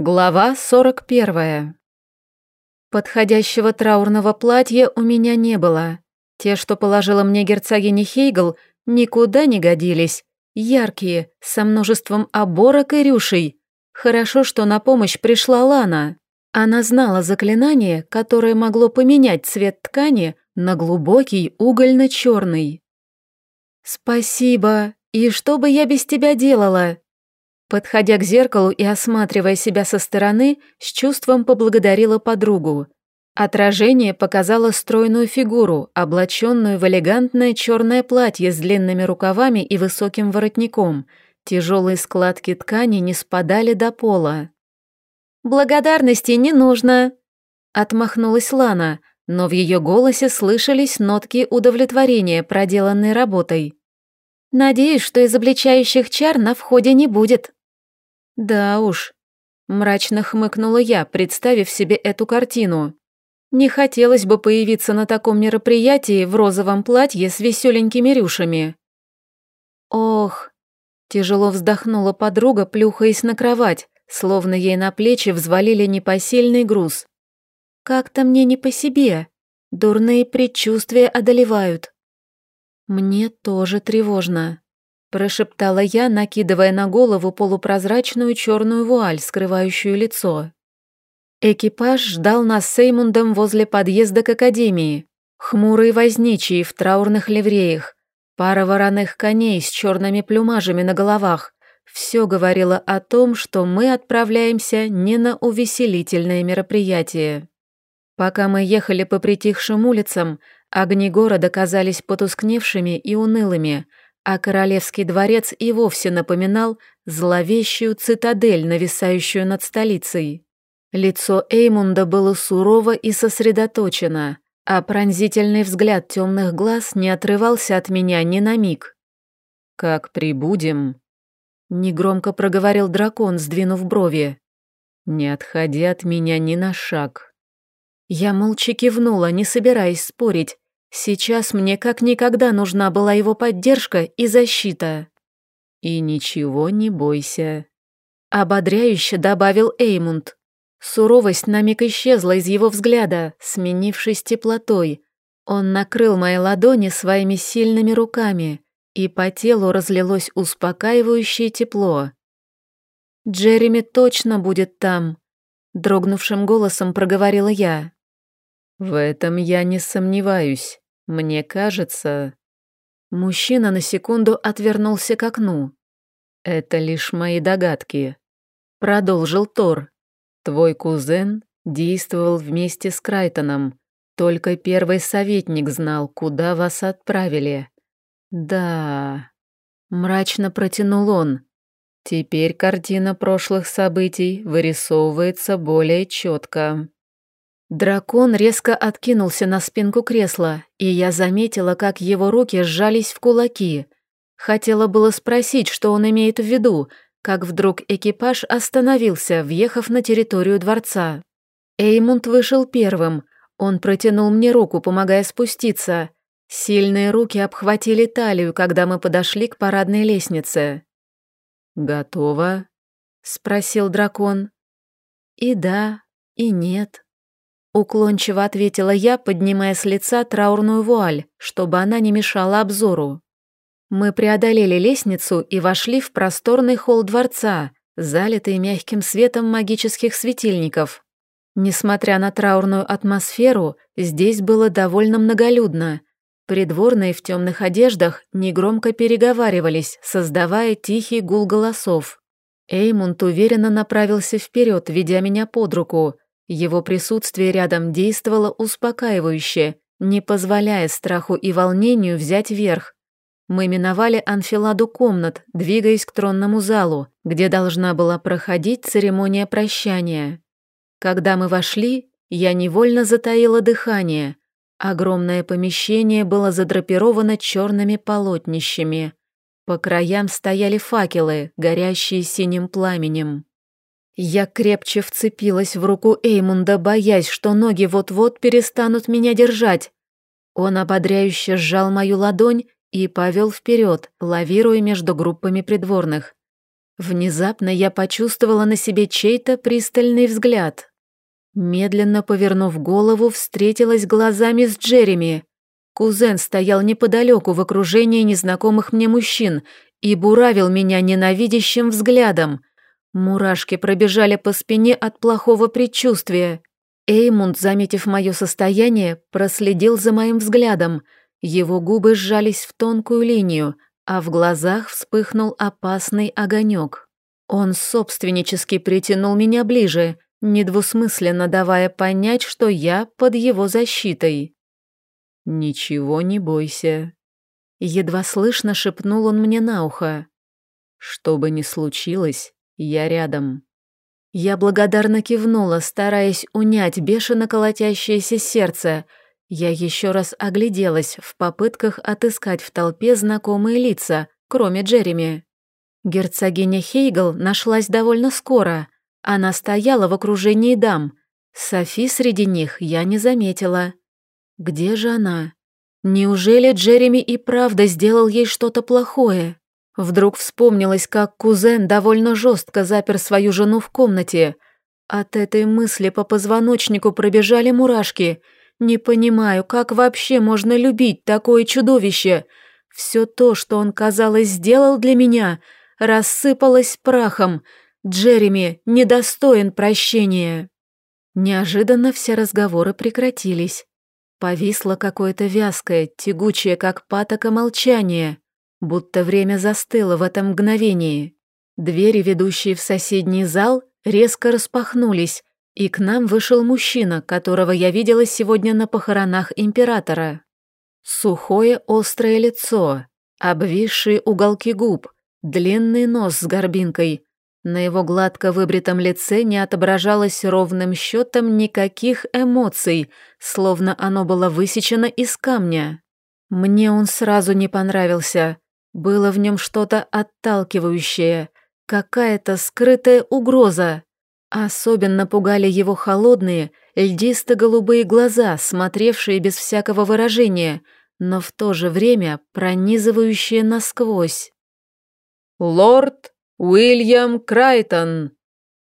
Глава 41. Подходящего траурного платья у меня не было. Те, что положила мне герцогиня Хейгл, никуда не годились. Яркие, со множеством оборок и рюшей. Хорошо, что на помощь пришла Лана. Она знала заклинание, которое могло поменять цвет ткани на глубокий угольно-черный. «Спасибо. И что бы я без тебя делала?» Подходя к зеркалу и осматривая себя со стороны, с чувством поблагодарила подругу. Отражение показало стройную фигуру, облаченную в элегантное черное платье с длинными рукавами и высоким воротником. Тяжелые складки ткани не спадали до пола. «Благодарности не нужно», — отмахнулась Лана, но в ее голосе слышались нотки удовлетворения проделанной работой. «Надеюсь, что изобличающих чар на входе не будет». «Да уж», — мрачно хмыкнула я, представив себе эту картину. «Не хотелось бы появиться на таком мероприятии в розовом платье с веселенькими рюшами». «Ох», — тяжело вздохнула подруга, плюхаясь на кровать, словно ей на плечи взвалили непосильный груз. «Как-то мне не по себе. Дурные предчувствия одолевают». «Мне тоже тревожно», прошептала я, накидывая на голову полупрозрачную черную вуаль, скрывающую лицо. Экипаж ждал нас с Эймундом возле подъезда к академии. Хмурые возничие в траурных ливреях, пара вороных коней с черными плюмажами на головах. Все говорило о том, что мы отправляемся не на увеселительное мероприятие. Пока мы ехали по притихшим улицам, огни города казались потускневшими и унылыми – а королевский дворец и вовсе напоминал зловещую цитадель, нависающую над столицей. Лицо Эймунда было сурово и сосредоточено, а пронзительный взгляд темных глаз не отрывался от меня ни на миг. «Как прибудем?» — негромко проговорил дракон, сдвинув брови. «Не отходи от меня ни на шаг». Я молча кивнула, не собираясь спорить, Сейчас мне как никогда нужна была его поддержка и защита. И ничего не бойся. Ободряюще добавил Эймунд. Суровость на миг исчезла из его взгляда, сменившись теплотой. Он накрыл мои ладони своими сильными руками, и по телу разлилось успокаивающее тепло. «Джереми точно будет там», — дрогнувшим голосом проговорила я. В этом я не сомневаюсь. Мне кажется... Мужчина на секунду отвернулся к окну. Это лишь мои догадки. Продолжил Тор. Твой кузен действовал вместе с Крайтоном. Только первый советник знал, куда вас отправили. Да... Мрачно протянул он. Теперь картина прошлых событий вырисовывается более четко. Дракон резко откинулся на спинку кресла, и я заметила, как его руки сжались в кулаки. Хотела было спросить, что он имеет в виду, как вдруг экипаж остановился, въехав на территорию дворца. Эймунд вышел первым. Он протянул мне руку, помогая спуститься. Сильные руки обхватили талию, когда мы подошли к парадной лестнице. «Готово?» — спросил дракон. «И да, и нет». Уклончиво ответила я, поднимая с лица траурную вуаль, чтобы она не мешала обзору. Мы преодолели лестницу и вошли в просторный холл дворца, залитый мягким светом магических светильников. Несмотря на траурную атмосферу, здесь было довольно многолюдно. Придворные в темных одеждах негромко переговаривались, создавая тихий гул голосов. Эймунд уверенно направился вперед, ведя меня под руку – его присутствие рядом действовало успокаивающе, не позволяя страху и волнению взять верх. Мы миновали анфиладу комнат, двигаясь к тронному залу, где должна была проходить церемония прощания. Когда мы вошли, я невольно затаила дыхание. Огромное помещение было задрапировано черными полотнищами. По краям стояли факелы, горящие синим пламенем. Я крепче вцепилась в руку Эймунда, боясь, что ноги вот-вот перестанут меня держать. Он ободряюще сжал мою ладонь и повел вперед, лавируя между группами придворных. Внезапно я почувствовала на себе чей-то пристальный взгляд. Медленно повернув голову, встретилась глазами с Джереми. Кузен стоял неподалеку в окружении незнакомых мне мужчин и буравил меня ненавидящим взглядом. Мурашки пробежали по спине от плохого предчувствия. Эймунд, заметив мое состояние, проследил за моим взглядом. Его губы сжались в тонкую линию, а в глазах вспыхнул опасный огонек. Он собственнически притянул меня ближе, недвусмысленно давая понять, что я под его защитой. «Ничего не бойся», — едва слышно шепнул он мне на ухо. «Что бы ни случилось, я рядом». Я благодарно кивнула, стараясь унять бешено колотящееся сердце. Я еще раз огляделась в попытках отыскать в толпе знакомые лица, кроме Джереми. Герцогиня Хейгл нашлась довольно скоро. Она стояла в окружении дам. Софи среди них я не заметила. Где же она? Неужели Джереми и правда сделал ей что-то плохое? Вдруг вспомнилось, как кузен довольно жестко запер свою жену в комнате. От этой мысли по позвоночнику пробежали мурашки. Не понимаю, как вообще можно любить такое чудовище. Все то, что он, казалось, сделал для меня, рассыпалось прахом. Джереми недостоин прощения. Неожиданно все разговоры прекратились. Повисло какое-то вязкое, тягучее, как патока, молчание. Будто время застыло в этом мгновении. Двери, ведущие в соседний зал, резко распахнулись, и к нам вышел мужчина, которого я видела сегодня на похоронах императора. Сухое острое лицо, обвисшие уголки губ, длинный нос с горбинкой. На его гладко выбритом лице не отображалось ровным счетом никаких эмоций, словно оно было высечено из камня. Мне он сразу не понравился. Было в нем что-то отталкивающее, какая-то скрытая угроза. Особенно пугали его холодные, льдисто-голубые глаза, смотревшие без всякого выражения, но в то же время пронизывающие насквозь. «Лорд Уильям Крайтон!»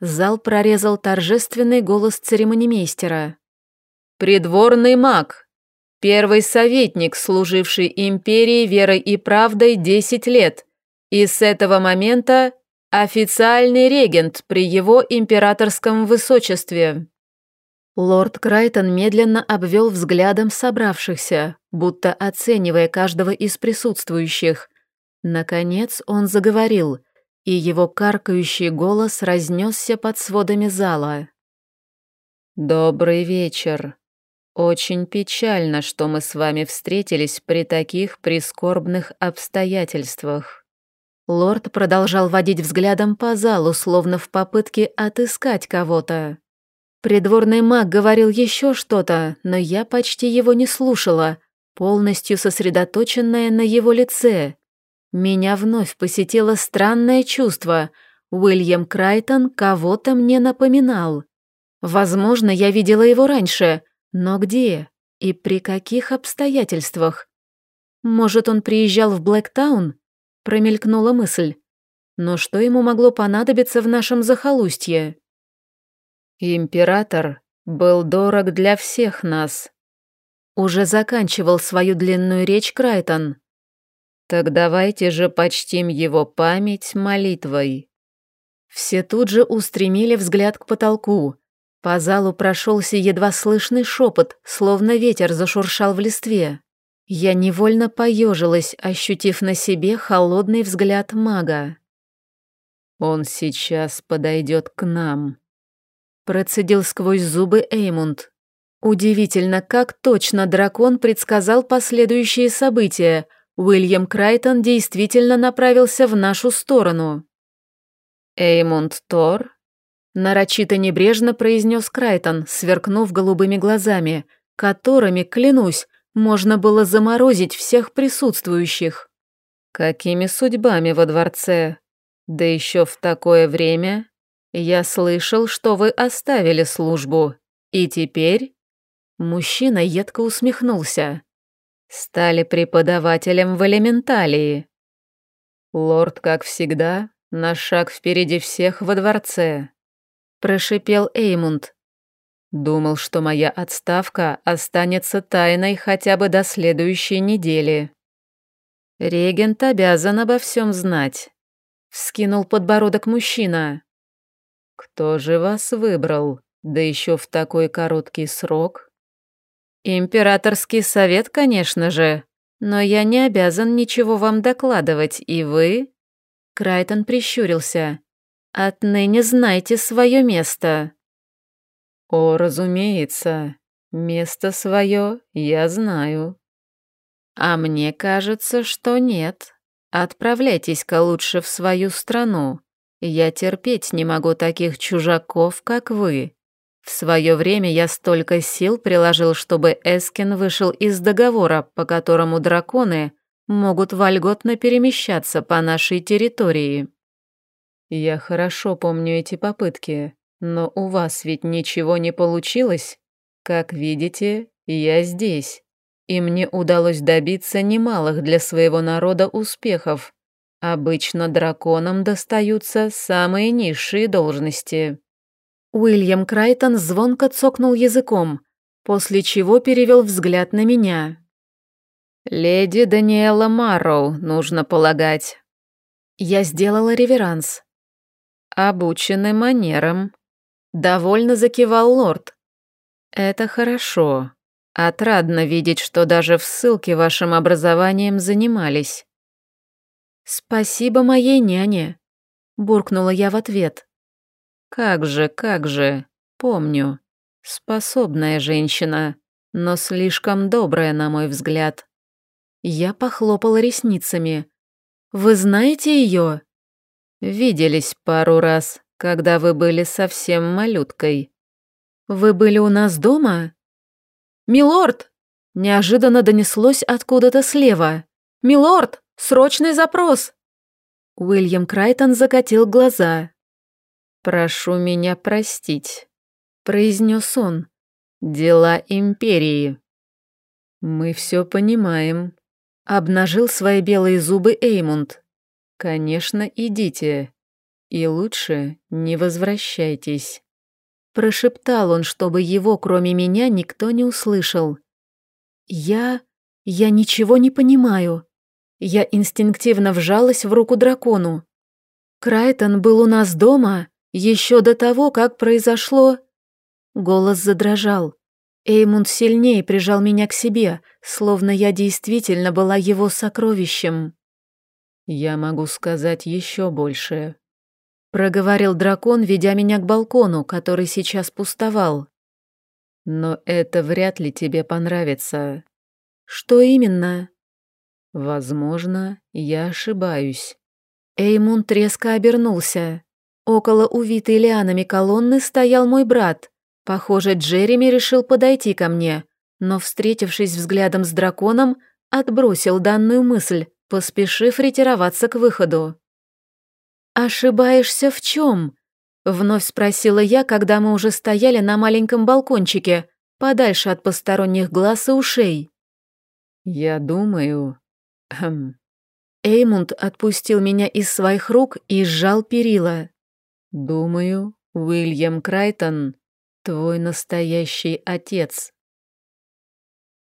Зал прорезал торжественный голос церемонимейстера. «Придворный маг, Первый советник, служивший империи верой и правдой 10 лет, и с этого момента официальный регент при его императорском высочестве. Лорд Крайтон медленно обвел взглядом собравшихся, будто оценивая каждого из присутствующих. Наконец он заговорил, и его каркающий голос разнесся под сводами зала. «Добрый вечер. Очень печально, что мы с вами встретились при таких прискорбных обстоятельствах. Лорд продолжал водить взглядом по залу, словно в попытке отыскать кого-то. Придворный маг говорил еще что-то, но я почти его не слушала, полностью сосредоточенная на его лице. Меня вновь посетило странное чувство. Уильям Крайтон кого-то мне напоминал. Возможно, я видела его раньше — но где и при каких обстоятельствах? Может, он приезжал в Блэктаун? Промелькнула мысль. Но что ему могло понадобиться в нашем захолустье? Император был дорог для всех нас. Уже заканчивал свою длинную речь Крайтон. Так давайте же почтим его память молитвой. Все тут же устремили взгляд к потолку, по залу прошелся едва слышный шепот, словно ветер зашуршал в листве. Я невольно поежилась, ощутив на себе холодный взгляд мага. «Он сейчас подойдет к нам», — процедил сквозь зубы Эймунд. Удивительно, как точно дракон предсказал последующие события. Уильям Крайтон действительно направился в нашу сторону. «Эймунд Тор?» Нарочито небрежно произнес Крайтон, сверкнув голубыми глазами, которыми, клянусь, можно было заморозить всех присутствующих. Какими судьбами во дворце? Да еще в такое время? Я слышал, что вы оставили службу. И теперь? Мужчина едко усмехнулся. Стали преподавателем в элементалии. Лорд, как всегда, на шаг впереди всех во дворце», — прошипел Эймунд. «Думал, что моя отставка останется тайной хотя бы до следующей недели». «Регент обязан обо всем знать», — вскинул подбородок мужчина. «Кто же вас выбрал, да еще в такой короткий срок?» «Императорский совет, конечно же, но я не обязан ничего вам докладывать, и вы...» Крайтон прищурился. «Отныне знайте свое место». «О, разумеется, место свое я знаю». «А мне кажется, что нет. Отправляйтесь-ка лучше в свою страну. Я терпеть не могу таких чужаков, как вы. В свое время я столько сил приложил, чтобы Эскин вышел из договора, по которому драконы могут вольготно перемещаться по нашей территории. Я хорошо помню эти попытки, но у вас ведь ничего не получилось. Как видите, я здесь, и мне удалось добиться немалых для своего народа успехов. Обычно драконам достаются самые низшие должности. Уильям Крайтон звонко цокнул языком, после чего перевел взгляд на меня. «Леди Даниэла Марроу, нужно полагать». Я сделала реверанс. «Обучены манерам». Довольно закивал лорд. «Это хорошо. Отрадно видеть, что даже в ссылке вашим образованием занимались». «Спасибо моей няне», — буркнула я в ответ. «Как же, как же, помню. Способная женщина, но слишком добрая, на мой взгляд». Я похлопала ресницами. «Вы знаете ее?» «Виделись пару раз, когда вы были совсем малюткой». «Вы были у нас дома?» «Милорд!» Неожиданно донеслось откуда-то слева. «Милорд! Срочный запрос!» Уильям Крайтон закатил глаза. «Прошу меня простить», — произнес он. «Дела Империи». «Мы все понимаем», Обнажил свои белые зубы Эймунд. «Конечно, идите. И лучше не возвращайтесь». Прошептал он, чтобы его, кроме меня, никто не услышал. «Я... я ничего не понимаю». Я инстинктивно вжалась в руку дракону. Крайтон был у нас дома еще до того, как произошло... Голос задрожал. Эймунд сильнее прижал меня к себе, словно я действительно была его сокровищем. «Я могу сказать еще больше», — проговорил дракон, ведя меня к балкону, который сейчас пустовал. «Но это вряд ли тебе понравится». «Что именно?» «Возможно, я ошибаюсь». Эймунд резко обернулся. Около увитой лианами колонны стоял мой брат, Похоже, Джереми решил подойти ко мне, но, встретившись взглядом с драконом, отбросил данную мысль, поспешив ретироваться к выходу. «Ошибаешься в чем?» — вновь спросила я, когда мы уже стояли на маленьком балкончике, подальше от посторонних глаз и ушей. «Я думаю...» хм. Эймунд отпустил меня из своих рук и сжал перила. «Думаю, Уильям Крайтон Твой настоящий отец.